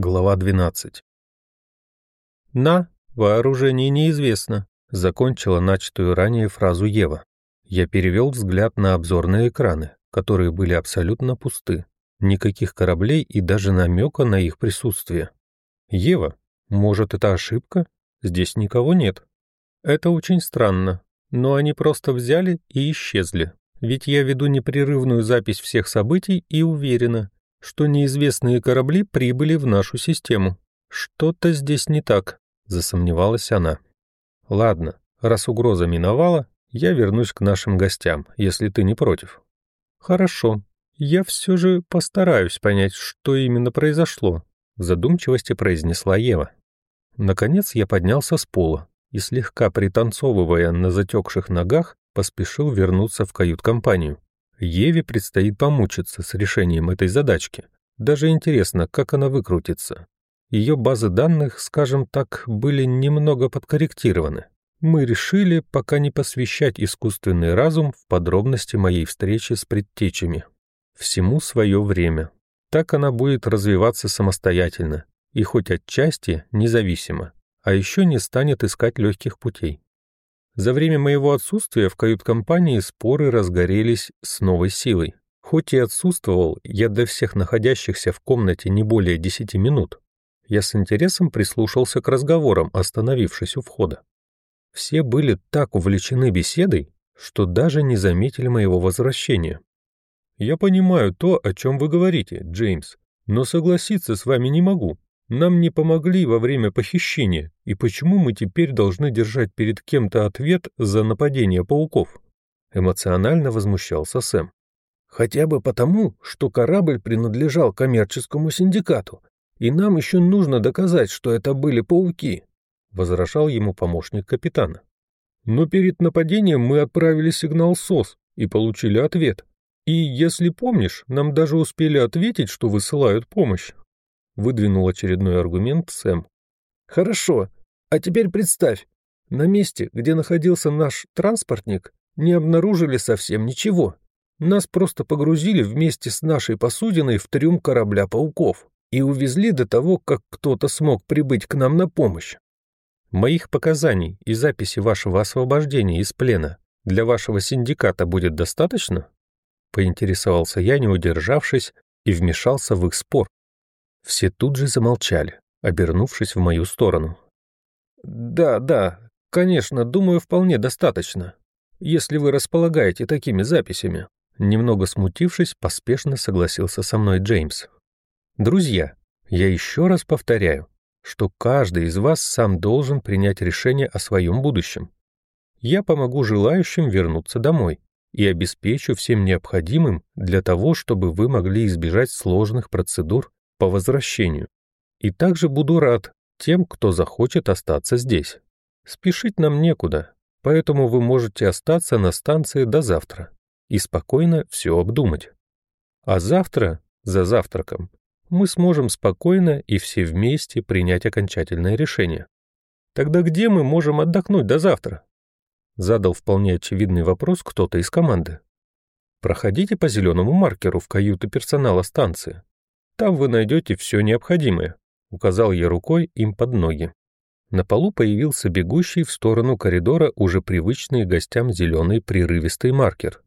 Глава 12. «На, вооружение неизвестно», — закончила начатую ранее фразу Ева. Я перевел взгляд на обзорные экраны, которые были абсолютно пусты. Никаких кораблей и даже намека на их присутствие. «Ева, может, это ошибка? Здесь никого нет». «Это очень странно, но они просто взяли и исчезли. Ведь я веду непрерывную запись всех событий и уверена, что неизвестные корабли прибыли в нашу систему. Что-то здесь не так, засомневалась она. Ладно, раз угроза миновала, я вернусь к нашим гостям, если ты не против. Хорошо. Я все же постараюсь понять, что именно произошло, в задумчивости произнесла Ева. Наконец я поднялся с пола и, слегка пританцовывая на затекших ногах, поспешил вернуться в кают-компанию. Еве предстоит помучиться с решением этой задачки. Даже интересно, как она выкрутится. Ее базы данных, скажем так, были немного подкорректированы. Мы решили пока не посвящать искусственный разум в подробности моей встречи с предтечами. Всему свое время. Так она будет развиваться самостоятельно и хоть отчасти независимо, а еще не станет искать легких путей. За время моего отсутствия в кают-компании споры разгорелись с новой силой. Хоть и отсутствовал я для всех находящихся в комнате не более десяти минут, я с интересом прислушался к разговорам, остановившись у входа. Все были так увлечены беседой, что даже не заметили моего возвращения. «Я понимаю то, о чем вы говорите, Джеймс, но согласиться с вами не могу. Нам не помогли во время похищения, и почему мы теперь должны держать перед кем-то ответ за нападение пауков?» Эмоционально возмущался Сэм. «Хотя бы потому, что корабль принадлежал коммерческому синдикату, и нам еще нужно доказать, что это были пауки», — возражал ему помощник капитана. «Но перед нападением мы отправили сигнал СОС и получили ответ. И, если помнишь, нам даже успели ответить, что высылают помощь выдвинул очередной аргумент Сэм. Хорошо, а теперь представь, на месте, где находился наш транспортник, не обнаружили совсем ничего. Нас просто погрузили вместе с нашей посудиной в трюм корабля пауков и увезли до того, как кто-то смог прибыть к нам на помощь. Моих показаний и записи вашего освобождения из плена для вашего синдиката будет достаточно? Поинтересовался я, не удержавшись, и вмешался в их спор. Все тут же замолчали, обернувшись в мою сторону. «Да, да, конечно, думаю, вполне достаточно, если вы располагаете такими записями». Немного смутившись, поспешно согласился со мной Джеймс. «Друзья, я еще раз повторяю, что каждый из вас сам должен принять решение о своем будущем. Я помогу желающим вернуться домой и обеспечу всем необходимым для того, чтобы вы могли избежать сложных процедур по возвращению. И также буду рад тем, кто захочет остаться здесь. Спешить нам некуда, поэтому вы можете остаться на станции до завтра и спокойно все обдумать. А завтра, за завтраком, мы сможем спокойно и все вместе принять окончательное решение. Тогда где мы можем отдохнуть до завтра? Задал вполне очевидный вопрос кто-то из команды. Проходите по зеленому маркеру в каюты персонала станции. Там вы найдете все необходимое», — указал я рукой им под ноги. На полу появился бегущий в сторону коридора уже привычный гостям зеленый прерывистый маркер.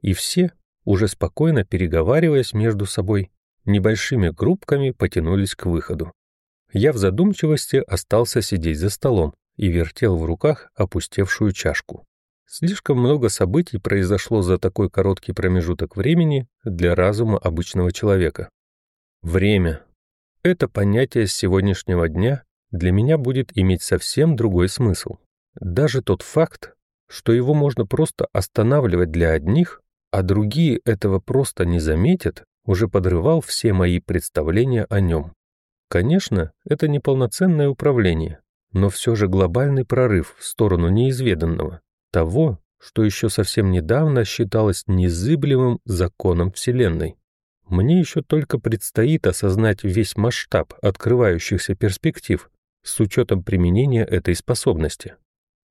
И все, уже спокойно переговариваясь между собой, небольшими группками потянулись к выходу. Я в задумчивости остался сидеть за столом и вертел в руках опустевшую чашку. Слишком много событий произошло за такой короткий промежуток времени для разума обычного человека. Время. Это понятие с сегодняшнего дня для меня будет иметь совсем другой смысл. Даже тот факт, что его можно просто останавливать для одних, а другие этого просто не заметят, уже подрывал все мои представления о нем. Конечно, это не полноценное управление, но все же глобальный прорыв в сторону неизведанного, того, что еще совсем недавно считалось незыблемым законом Вселенной. Мне еще только предстоит осознать весь масштаб открывающихся перспектив с учетом применения этой способности.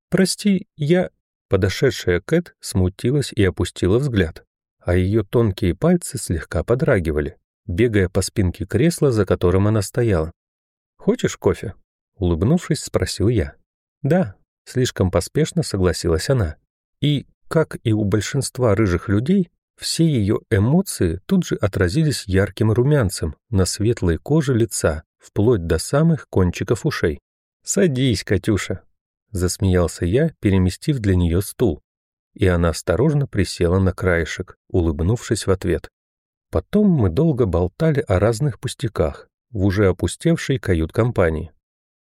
«Прости, я...» Подошедшая Кэт смутилась и опустила взгляд, а ее тонкие пальцы слегка подрагивали, бегая по спинке кресла, за которым она стояла. «Хочешь кофе?» — улыбнувшись, спросил я. «Да», — слишком поспешно согласилась она. И, как и у большинства рыжих людей, все ее эмоции тут же отразились ярким румянцем на светлой коже лица, вплоть до самых кончиков ушей. «Садись, Катюша», — засмеялся я, переместив для нее стул. И она осторожно присела на краешек, улыбнувшись в ответ. Потом мы долго болтали о разных пустяках в уже опустевшей кают-компании.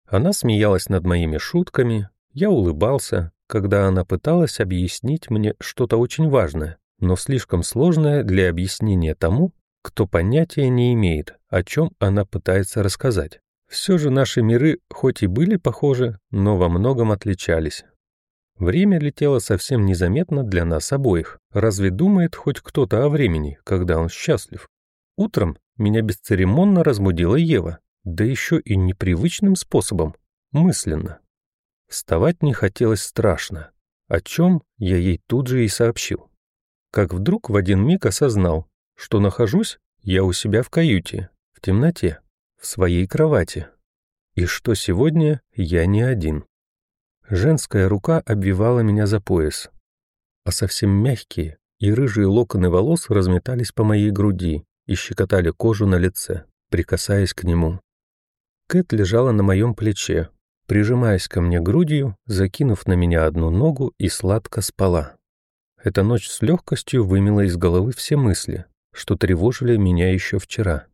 Она смеялась над моими шутками, я улыбался, когда она пыталась объяснить мне что-то очень важное, но слишком сложное для объяснения тому, кто понятия не имеет, о чем она пытается рассказать. Все же наши миры хоть и были похожи, но во многом отличались. Время летело совсем незаметно для нас обоих. Разве думает хоть кто-то о времени, когда он счастлив? Утром меня бесцеремонно разбудила Ева, да еще и непривычным способом, мысленно. Вставать не хотелось страшно, о чем я ей тут же и сообщил. Как вдруг в один миг осознал, что нахожусь я у себя в каюте, в темноте, в своей кровати, и что сегодня я не один. Женская рука обвивала меня за пояс, а совсем мягкие и рыжие локоны волос разметались по моей груди и щекотали кожу на лице, прикасаясь к нему. Кэт лежала на моем плече, прижимаясь ко мне грудью, закинув на меня одну ногу и сладко спала. Эта ночь с легкостью вымела из головы все мысли, что тревожили меня еще вчера.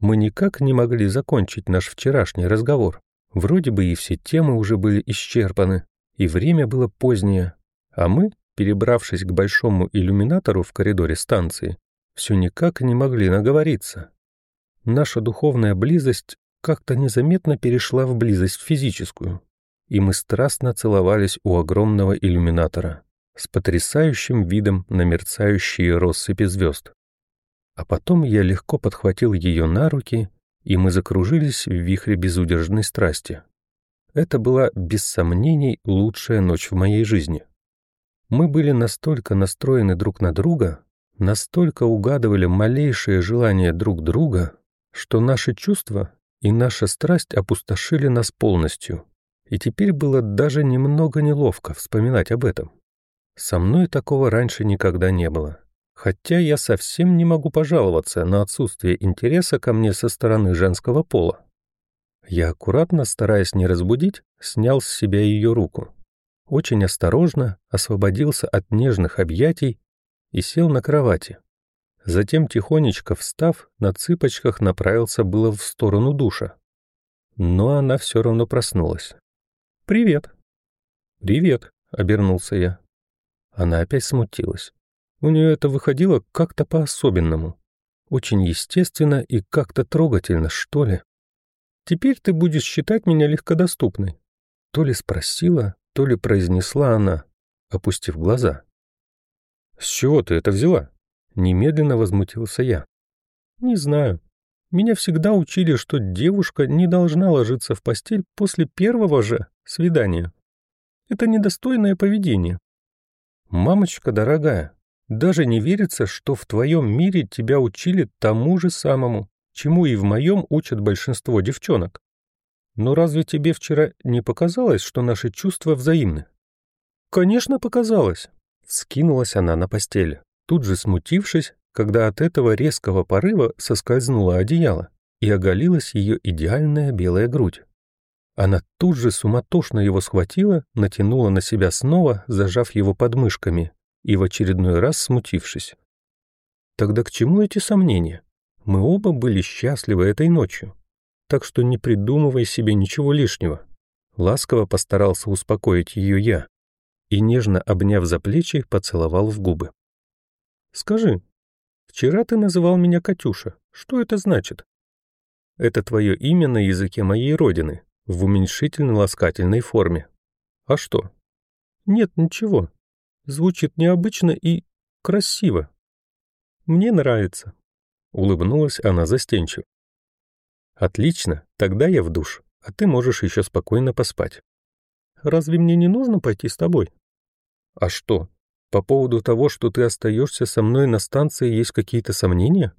Мы никак не могли закончить наш вчерашний разговор, Вроде бы и все темы уже были исчерпаны, и время было позднее, а мы, перебравшись к большому иллюминатору в коридоре станции, все никак не могли наговориться. Наша духовная близость как-то незаметно перешла в близость физическую, и мы страстно целовались у огромного иллюминатора с потрясающим видом на мерцающие россыпи звезд. А потом я легко подхватил ее на руки и мы закружились в вихре безудержной страсти. Это была, без сомнений, лучшая ночь в моей жизни. Мы были настолько настроены друг на друга, настолько угадывали малейшее желание друг друга, что наши чувства и наша страсть опустошили нас полностью. И теперь было даже немного неловко вспоминать об этом. Со мной такого раньше никогда не было. Хотя я совсем не могу пожаловаться на отсутствие интереса ко мне со стороны женского пола. Я аккуратно, стараясь не разбудить, снял с себя ее руку. Очень осторожно освободился от нежных объятий и сел на кровати. Затем, тихонечко встав, на цыпочках направился было в сторону душа. Но она все равно проснулась. «Привет». «Привет», — обернулся я. Она опять смутилась. У нее это выходило как-то по-особенному. Очень естественно и как-то трогательно, что ли. Теперь ты будешь считать меня легкодоступной. То ли спросила, то ли произнесла она, опустив глаза. «С чего ты это взяла?» Немедленно возмутился я. «Не знаю. Меня всегда учили, что девушка не должна ложиться в постель после первого же свидания. Это недостойное поведение. Мамочка дорогая, даже не верится, что в твоем мире тебя учили тому же самому, чему и в моем учат большинство девчонок. Но разве тебе вчера не показалось, что наши чувства взаимны? Конечно, показалось. Скинулась она на постели, тут же смутившись, когда от этого резкого порыва соскользнуло одеяло и оголилась ее идеальная белая грудь. Она тут же суматошно его схватила, натянула на себя снова, зажав его подмышками, и в очередной раз смутившись. Тогда к чему эти сомнения? Мы оба были счастливы этой ночью, так что не придумывай себе ничего лишнего. Ласково постарался успокоить ее я и, нежно обняв за плечи, поцеловал в губы. «Скажи, вчера ты называл меня Катюша. Что это значит?» «Это твое имя на языке моей родины, в уменьшительно-ласкательной форме. А что?» «Нет, ничего. Звучит необычно и красиво. Мне нравится. Улыбнулась она застенчиво. Отлично, тогда я в душ, а ты можешь еще спокойно поспать. Разве мне не нужно пойти с тобой? А что, по поводу того, что ты остаешься со мной на станции, есть какие-то сомнения?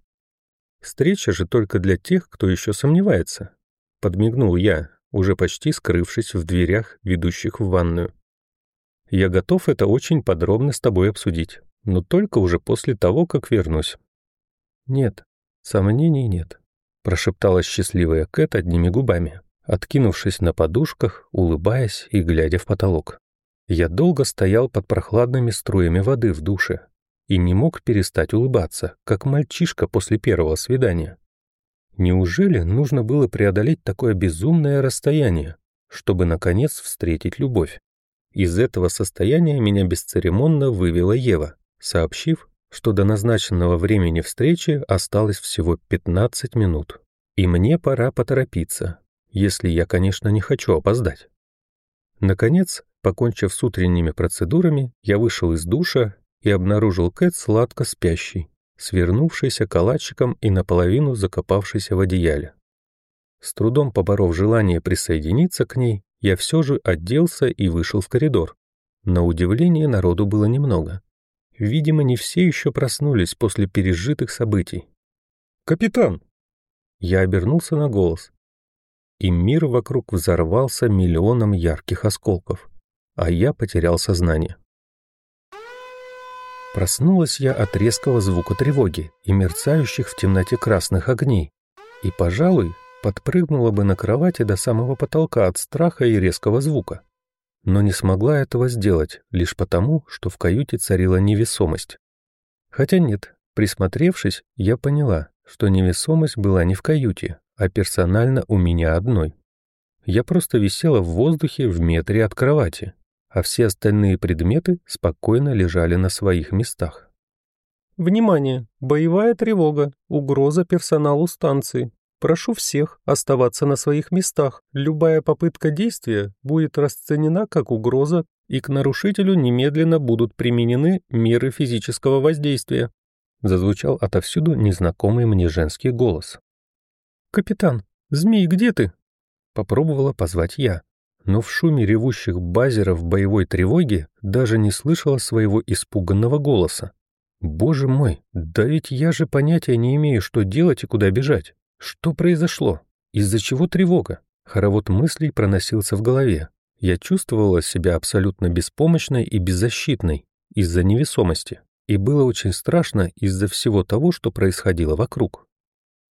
Встреча же только для тех, кто еще сомневается. Подмигнул я, уже почти скрывшись в дверях, ведущих в ванную. Я готов это очень подробно с тобой обсудить, но только уже после того, как вернусь. Нет, сомнений нет, прошептала счастливая Кэт одними губами, откинувшись на подушках, улыбаясь и глядя в потолок. Я долго стоял под прохладными струями воды в душе и не мог перестать улыбаться, как мальчишка после первого свидания. Неужели нужно было преодолеть такое безумное расстояние, чтобы, наконец, встретить любовь? Из этого состояния меня бесцеремонно вывела Ева, сообщив, что до назначенного времени встречи осталось всего 15 минут. И мне пора поторопиться, если я, конечно, не хочу опоздать. Наконец, покончив с утренними процедурами, я вышел из душа и обнаружил Кэт сладко спящей, свернувшейся калачиком и наполовину закопавшейся в одеяле. С трудом поборов желание присоединиться к ней, я все же оделся и вышел в коридор. На удивление народу было немного. Видимо, не все еще проснулись после пережитых событий. «Капитан!» Я обернулся на голос. И мир вокруг взорвался миллионом ярких осколков, а я потерял сознание. Проснулась я от резкого звука тревоги и мерцающих в темноте красных огней. И, пожалуй, подпрыгнула бы на кровати до самого потолка от страха и резкого звука. Но не смогла этого сделать лишь потому, что в каюте царила невесомость. Хотя нет, присмотревшись, я поняла, что невесомость была не в каюте, а персонально у меня одной. Я просто висела в воздухе в метре от кровати, а все остальные предметы спокойно лежали на своих местах. «Внимание! Боевая тревога! Угроза персоналу станции! Прошу всех оставаться на своих местах. Любая попытка действия будет расценена как угроза, и к нарушителю немедленно будут применены меры физического воздействия. Зазвучал отовсюду незнакомый мне женский голос. «Капитан, змей, где ты?» Попробовала позвать я, но в шуме ревущих базеров боевой тревоги даже не слышала своего испуганного голоса. «Боже мой, да ведь я же понятия не имею, что делать и куда бежать. Что произошло? Из-за чего тревога? Хоровод мыслей проносился в голове. Я чувствовала себя абсолютно беспомощной и беззащитной из-за невесомости. И было очень страшно из-за всего того, что происходило вокруг.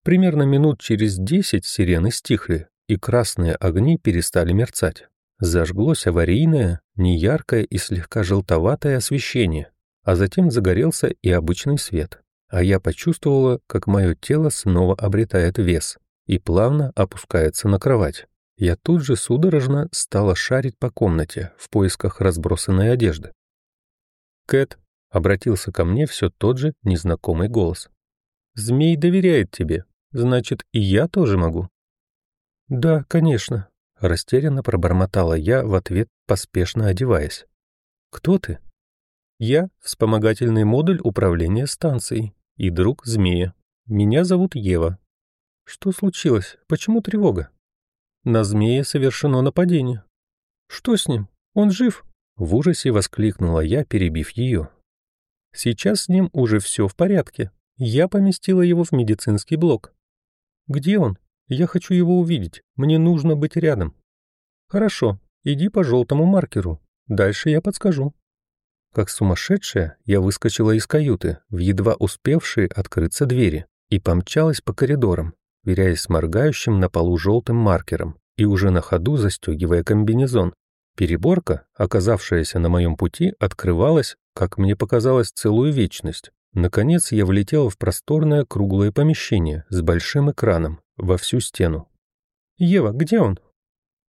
Примерно минут через десять сирены стихли, и красные огни перестали мерцать. Зажглось аварийное, неяркое и слегка желтоватое освещение, а затем загорелся и обычный свет а я почувствовала, как мое тело снова обретает вес и плавно опускается на кровать. Я тут же судорожно стала шарить по комнате в поисках разбросанной одежды. «Кэт», — обратился ко мне все тот же незнакомый голос. «Змей доверяет тебе, значит, и я тоже могу». «Да, конечно», — растерянно пробормотала я в ответ, поспешно одеваясь. «Кто ты?» «Я — вспомогательный модуль управления станцией и друг змея. Меня зовут Ева. Что случилось? Почему тревога? На змея совершено нападение. Что с ним? Он жив? В ужасе воскликнула я, перебив ее. Сейчас с ним уже все в порядке. Я поместила его в медицинский блок. Где он? Я хочу его увидеть. Мне нужно быть рядом. Хорошо, иди по желтому маркеру. Дальше я подскажу. Как сумасшедшая, я выскочила из каюты, в едва успевшие открыться двери, и помчалась по коридорам, веряясь моргающим на полу желтым маркером и уже на ходу застегивая комбинезон. Переборка, оказавшаяся на моем пути, открывалась, как мне показалось, целую вечность. Наконец я влетела в просторное круглое помещение с большим экраном во всю стену. «Ева, где он?»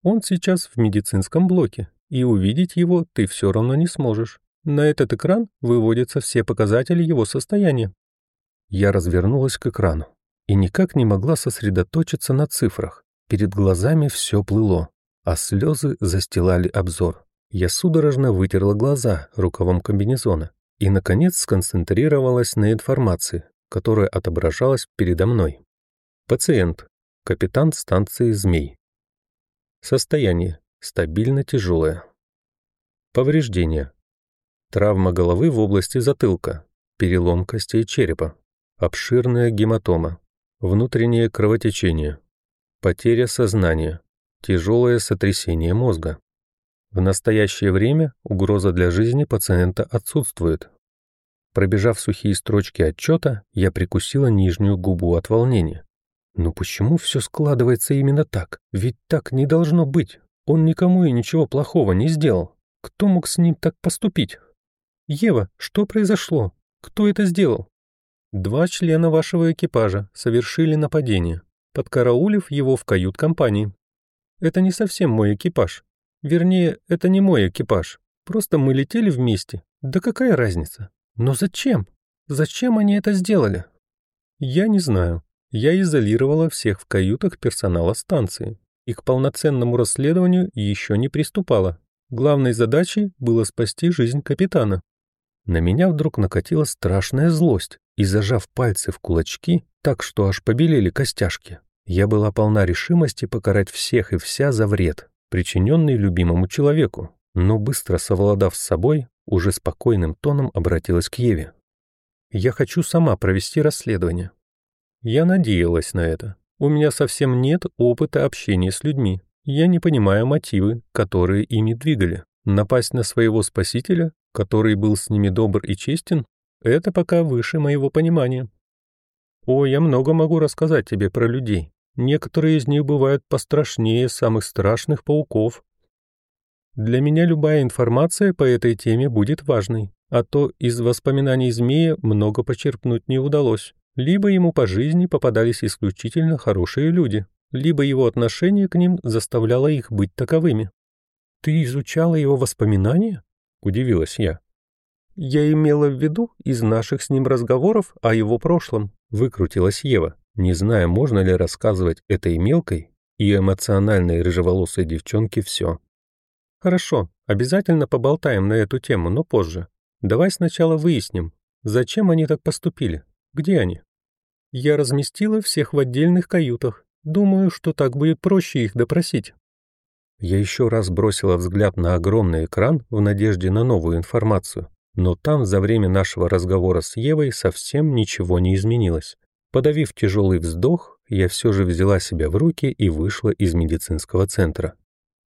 «Он сейчас в медицинском блоке, и увидеть его ты все равно не сможешь. На этот экран выводятся все показатели его состояния. Я развернулась к экрану и никак не могла сосредоточиться на цифрах. Перед глазами все плыло, а слезы застилали обзор. Я судорожно вытерла глаза рукавом комбинезона и, наконец, сконцентрировалась на информации, которая отображалась передо мной. Пациент. Капитан станции «Змей». Состояние. Стабильно тяжелое. Повреждения. Травма головы в области затылка, перелом костей черепа, обширная гематома, внутреннее кровотечение, потеря сознания, тяжелое сотрясение мозга. В настоящее время угроза для жизни пациента отсутствует. Пробежав сухие строчки отчета, я прикусила нижнюю губу от волнения. Но почему все складывается именно так? Ведь так не должно быть. Он никому и ничего плохого не сделал. Кто мог с ним так поступить? Ева, что произошло? Кто это сделал? Два члена вашего экипажа совершили нападение, подкараулив его в кают-компании. Это не совсем мой экипаж. Вернее, это не мой экипаж. Просто мы летели вместе. Да какая разница? Но зачем? Зачем они это сделали? Я не знаю. Я изолировала всех в каютах персонала станции и к полноценному расследованию еще не приступала. Главной задачей было спасти жизнь капитана. На меня вдруг накатила страшная злость, и, зажав пальцы в кулачки, так что аж побелели костяшки, я была полна решимости покарать всех и вся за вред, причиненный любимому человеку, но быстро совладав с собой, уже спокойным тоном обратилась к Еве. «Я хочу сама провести расследование. Я надеялась на это. У меня совсем нет опыта общения с людьми. Я не понимаю мотивы, которые ими двигали. Напасть на своего спасителя, который был с ними добр и честен, это пока выше моего понимания. О, я много могу рассказать тебе про людей. Некоторые из них бывают пострашнее самых страшных пауков. Для меня любая информация по этой теме будет важной, а то из воспоминаний змея много почерпнуть не удалось. Либо ему по жизни попадались исключительно хорошие люди, либо его отношение к ним заставляло их быть таковыми. «Ты изучала его воспоминания?» — удивилась я. «Я имела в виду из наших с ним разговоров о его прошлом», — выкрутилась Ева, не зная, можно ли рассказывать этой мелкой и эмоциональной рыжеволосой девчонке все. «Хорошо, обязательно поболтаем на эту тему, но позже. Давай сначала выясним, зачем они так поступили. Где они? Я разместила всех в отдельных каютах. Думаю, что так будет проще их допросить. Я еще раз бросила взгляд на огромный экран в надежде на новую информацию, но там за время нашего разговора с Евой совсем ничего не изменилось. Подавив тяжелый вздох, я все же взяла себя в руки и вышла из медицинского центра.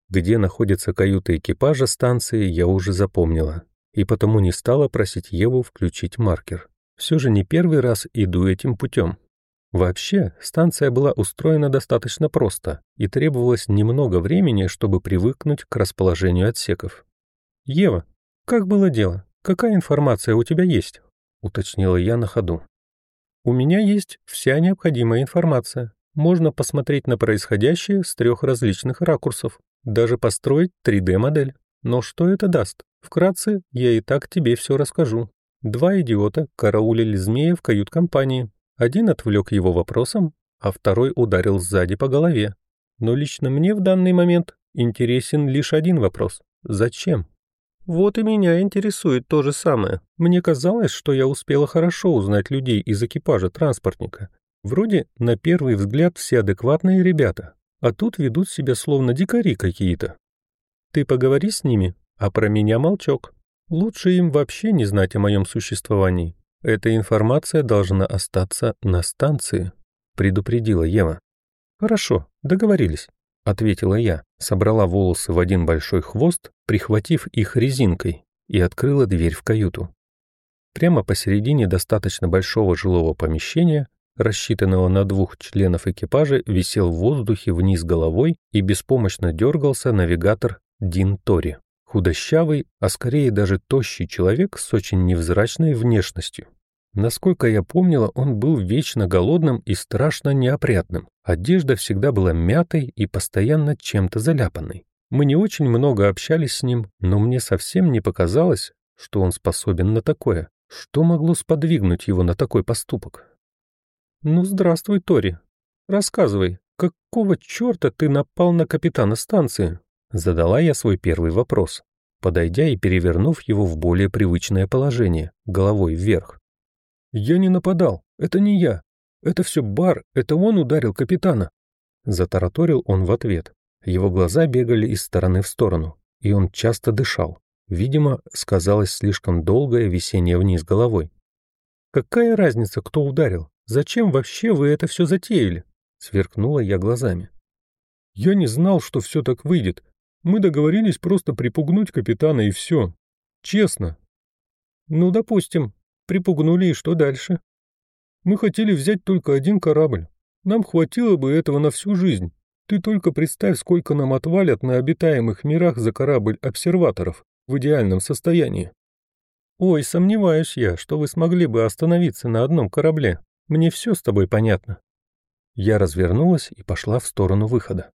Где находится каюта экипажа станции, я уже запомнила, и потому не стала просить Еву включить маркер. Все же не первый раз иду этим путем. Вообще, станция была устроена достаточно просто, и требовалось немного времени, чтобы привыкнуть к расположению отсеков. «Ева, как было дело? Какая информация у тебя есть?» — уточнила я на ходу. «У меня есть вся необходимая информация. Можно посмотреть на происходящее с трех различных ракурсов, даже построить 3D-модель. Но что это даст? Вкратце, я и так тебе все расскажу. Два идиота караулили змея в кают-компании. Один отвлек его вопросом, а второй ударил сзади по голове. Но лично мне в данный момент интересен лишь один вопрос. Зачем? Вот и меня интересует то же самое. Мне казалось, что я успела хорошо узнать людей из экипажа транспортника. Вроде на первый взгляд все адекватные ребята, а тут ведут себя словно дикари какие-то. Ты поговори с ними, а про меня молчок. Лучше им вообще не знать о моем существовании. Эта информация должна остаться на станции, предупредила Ева. Хорошо, договорились, ответила я, собрала волосы в один большой хвост, прихватив их резинкой, и открыла дверь в каюту. Прямо посередине достаточно большого жилого помещения, рассчитанного на двух членов экипажа, висел в воздухе вниз головой и беспомощно дергался навигатор Дин Тори. Худощавый, а скорее даже тощий человек с очень невзрачной внешностью. Насколько я помнила, он был вечно голодным и страшно неопрятным. Одежда всегда была мятой и постоянно чем-то заляпанной. Мы не очень много общались с ним, но мне совсем не показалось, что он способен на такое. Что могло сподвигнуть его на такой поступок? «Ну, здравствуй, Тори. Рассказывай, какого черта ты напал на капитана станции?» Задала я свой первый вопрос, подойдя и перевернув его в более привычное положение, головой вверх. «Я не нападал, это не я. Это все бар, это он ударил капитана». Затараторил он в ответ. Его глаза бегали из стороны в сторону, и он часто дышал. Видимо, сказалось слишком долгое висение вниз головой. Какая разница, кто ударил? Зачем вообще вы это все затеяли?» Сверкнула я глазами. «Я не знал, что все так выйдет. Мы договорились просто припугнуть капитана и все. Честно». «Ну, допустим. Припугнули, и что дальше?» «Мы хотели взять только один корабль. Нам хватило бы этого на всю жизнь. Ты только представь, сколько нам отвалят на обитаемых мирах за корабль обсерваторов в идеальном состоянии. Ой, сомневаюсь я, что вы смогли бы остановиться на одном корабле. Мне все с тобой понятно. Я развернулась и пошла в сторону выхода.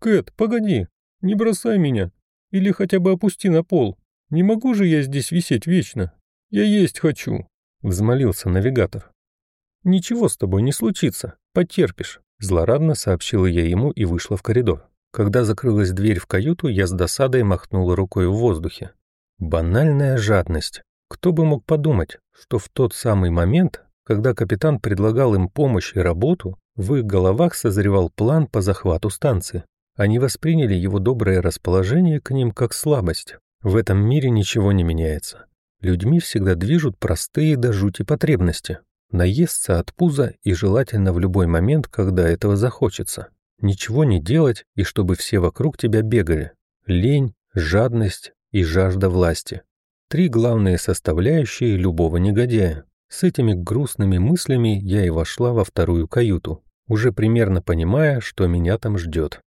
Кэт, погоди, не бросай меня. Или хотя бы опусти на пол. Не могу же я здесь висеть вечно. Я есть хочу, взмолился навигатор. Ничего с тобой не случится, потерпишь. Злорадно сообщила я ему и вышла в коридор. Когда закрылась дверь в каюту, я с досадой махнула рукой в воздухе. Банальная жадность. Кто бы мог подумать, что в тот самый момент, когда капитан предлагал им помощь и работу, в их головах созревал план по захвату станции. Они восприняли его доброе расположение к ним как слабость. В этом мире ничего не меняется. Людьми всегда движут простые до жути потребности наесться от пуза и желательно в любой момент, когда этого захочется. Ничего не делать и чтобы все вокруг тебя бегали. Лень, жадность и жажда власти. Три главные составляющие любого негодяя. С этими грустными мыслями я и вошла во вторую каюту, уже примерно понимая, что меня там ждет.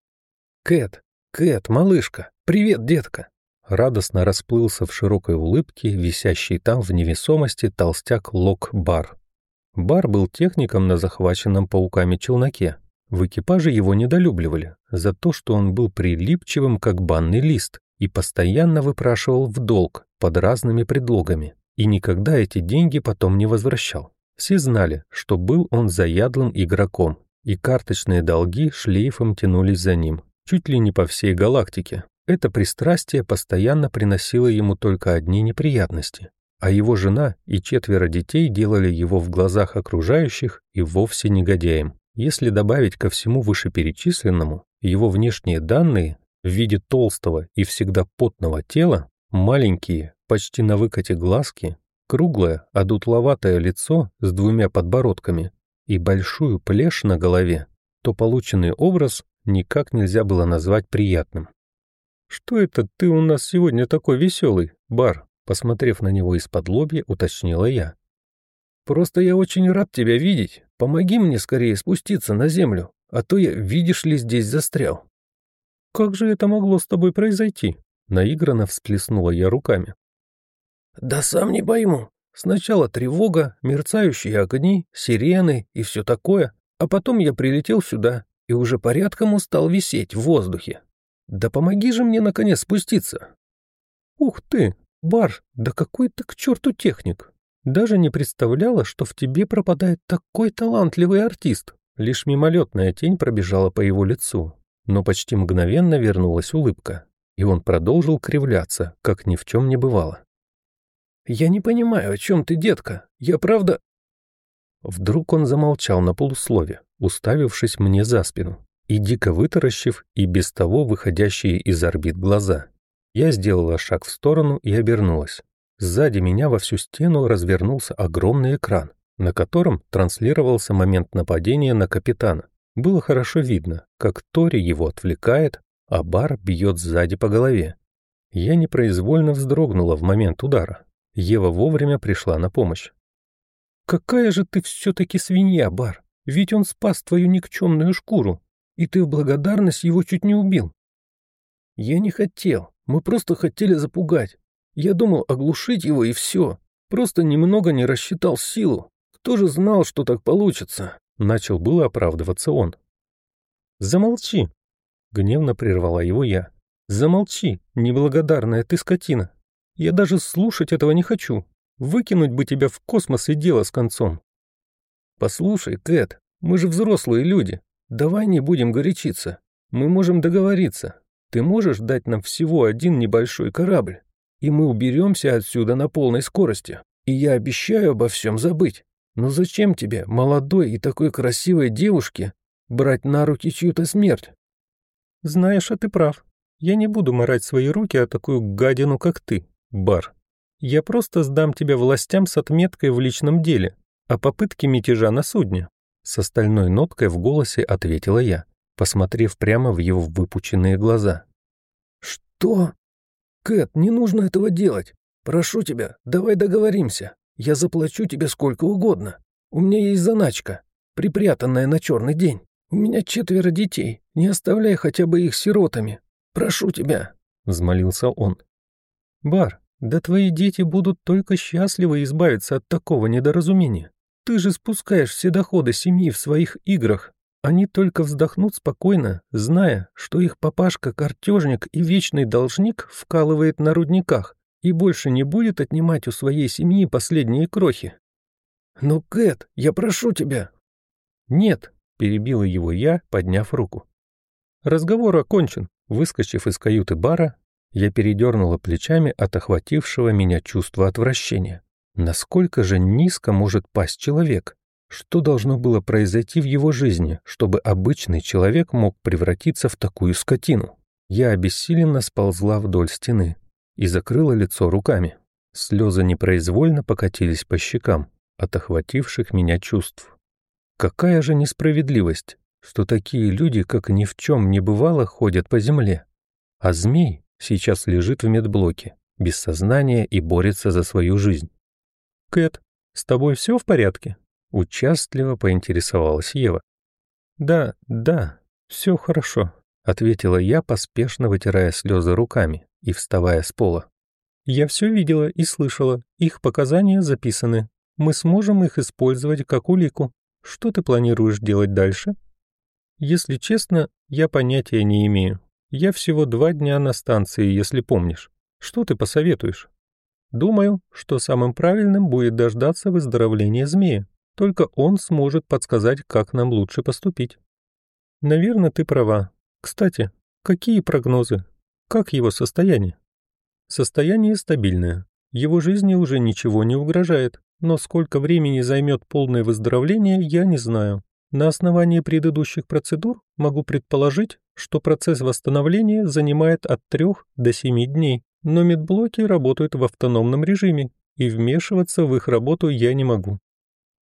«Кэт! Кэт, малышка! Привет, детка!» Радостно расплылся в широкой улыбке, висящий там в невесомости толстяк Лок Бар. Бар был техником на захваченном пауками челноке. В экипаже его недолюбливали за то, что он был прилипчивым, как банный лист, и постоянно выпрашивал в долг под разными предлогами, и никогда эти деньги потом не возвращал. Все знали, что был он заядлым игроком, и карточные долги шлейфом тянулись за ним, чуть ли не по всей галактике. Это пристрастие постоянно приносило ему только одни неприятности а его жена и четверо детей делали его в глазах окружающих и вовсе негодяем. Если добавить ко всему вышеперечисленному его внешние данные в виде толстого и всегда потного тела, маленькие, почти на выкате глазки, круглое, одутловатое лицо с двумя подбородками и большую плешь на голове, то полученный образ никак нельзя было назвать приятным. «Что это ты у нас сегодня такой веселый, Бар?» Посмотрев на него из-под лобья, уточнила я. «Просто я очень рад тебя видеть. Помоги мне скорее спуститься на землю, а то я, видишь ли, здесь застрял». «Как же это могло с тобой произойти?» Наигранно всплеснула я руками. «Да сам не пойму. Сначала тревога, мерцающие огни, сирены и все такое, а потом я прилетел сюда и уже порядком устал висеть в воздухе. Да помоги же мне наконец спуститься». «Ух ты, Бар, да какой ты к черту техник! Даже не представляла, что в тебе пропадает такой талантливый артист. Лишь мимолетная тень пробежала по его лицу, но почти мгновенно вернулась улыбка, и он продолжил кривляться, как ни в чем не бывало. «Я не понимаю, о чем ты, детка. Я правда...» Вдруг он замолчал на полуслове, уставившись мне за спину, и дико вытаращив и без того выходящие из орбит глаза. Я сделала шаг в сторону и обернулась. Сзади меня во всю стену развернулся огромный экран, на котором транслировался момент нападения на капитана. Было хорошо видно, как Тори его отвлекает, а Бар бьет сзади по голове. Я непроизвольно вздрогнула в момент удара. Ева вовремя пришла на помощь. «Какая же ты все-таки свинья, Бар! Ведь он спас твою никчемную шкуру, и ты в благодарность его чуть не убил». «Я не хотел. Мы просто хотели запугать. Я думал оглушить его и все. Просто немного не рассчитал силу. Кто же знал, что так получится?» Начал было оправдываться он. «Замолчи!» Гневно прервала его я. «Замолчи, неблагодарная ты скотина. Я даже слушать этого не хочу. Выкинуть бы тебя в космос и дело с концом». «Послушай, Кэт, мы же взрослые люди. Давай не будем горячиться. Мы можем договориться. Ты можешь дать нам всего один небольшой корабль, и мы уберемся отсюда на полной скорости. И я обещаю обо всем забыть. Но зачем тебе, молодой и такой красивой девушке, брать на руки чью-то смерть? Знаешь, а ты прав. Я не буду морать свои руки о такую гадину, как ты, Бар. Я просто сдам тебя властям с отметкой в личном деле о попытке мятежа на судне. С остальной ноткой в голосе ответила я, посмотрев прямо в его выпученные глаза. «Что? Кэт, не нужно этого делать. Прошу тебя, давай договоримся. Я заплачу тебе сколько угодно. У меня есть заначка, припрятанная на черный день. У меня четверо детей. Не оставляй хотя бы их сиротами. Прошу тебя», — взмолился он. «Бар, да твои дети будут только счастливы избавиться от такого недоразумения. Ты же спускаешь все доходы семьи в своих играх. Они только вздохнут спокойно, зная, что их папашка картежник и вечный должник вкалывает на рудниках и больше не будет отнимать у своей семьи последние крохи. «Ну, Кэт, я прошу тебя!» «Нет», — перебила его я, подняв руку. Разговор окончен. Выскочив из каюты бара, я передернула плечами от охватившего меня чувства отвращения. Насколько же низко может пасть человек? Что должно было произойти в его жизни, чтобы обычный человек мог превратиться в такую скотину? Я обессиленно сползла вдоль стены и закрыла лицо руками. Слезы непроизвольно покатились по щекам от охвативших меня чувств. Какая же несправедливость, что такие люди, как ни в чем не бывало, ходят по земле. А змей сейчас лежит в медблоке, без сознания и борется за свою жизнь. «Кэт, с тобой все в порядке?» Участливо поинтересовалась Ева. «Да, да, все хорошо», — ответила я, поспешно вытирая слезы руками и вставая с пола. «Я все видела и слышала, их показания записаны. Мы сможем их использовать как улику. Что ты планируешь делать дальше?» «Если честно, я понятия не имею. Я всего два дня на станции, если помнишь. Что ты посоветуешь? Думаю, что самым правильным будет дождаться выздоровления змея. Только он сможет подсказать, как нам лучше поступить. Наверное, ты права. Кстати, какие прогнозы? Как его состояние? Состояние стабильное. Его жизни уже ничего не угрожает, но сколько времени займет полное выздоровление, я не знаю. На основании предыдущих процедур могу предположить, что процесс восстановления занимает от 3 до 7 дней, но медблоки работают в автономном режиме, и вмешиваться в их работу я не могу.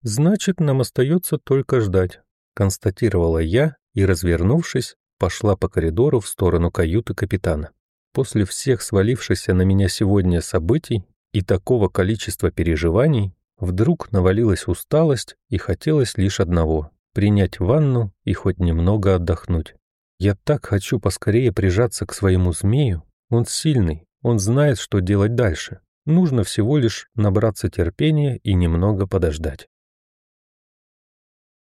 Значит, нам остается только ждать, констатировала я и, развернувшись, пошла по коридору в сторону каюты капитана. После всех свалившихся на меня сегодня событий и такого количества переживаний, вдруг навалилась усталость и хотелось лишь одного принять ванну и хоть немного отдохнуть. Я так хочу поскорее прижаться к своему змею. Он сильный, он знает, что делать дальше. Нужно всего лишь набраться терпения и немного подождать.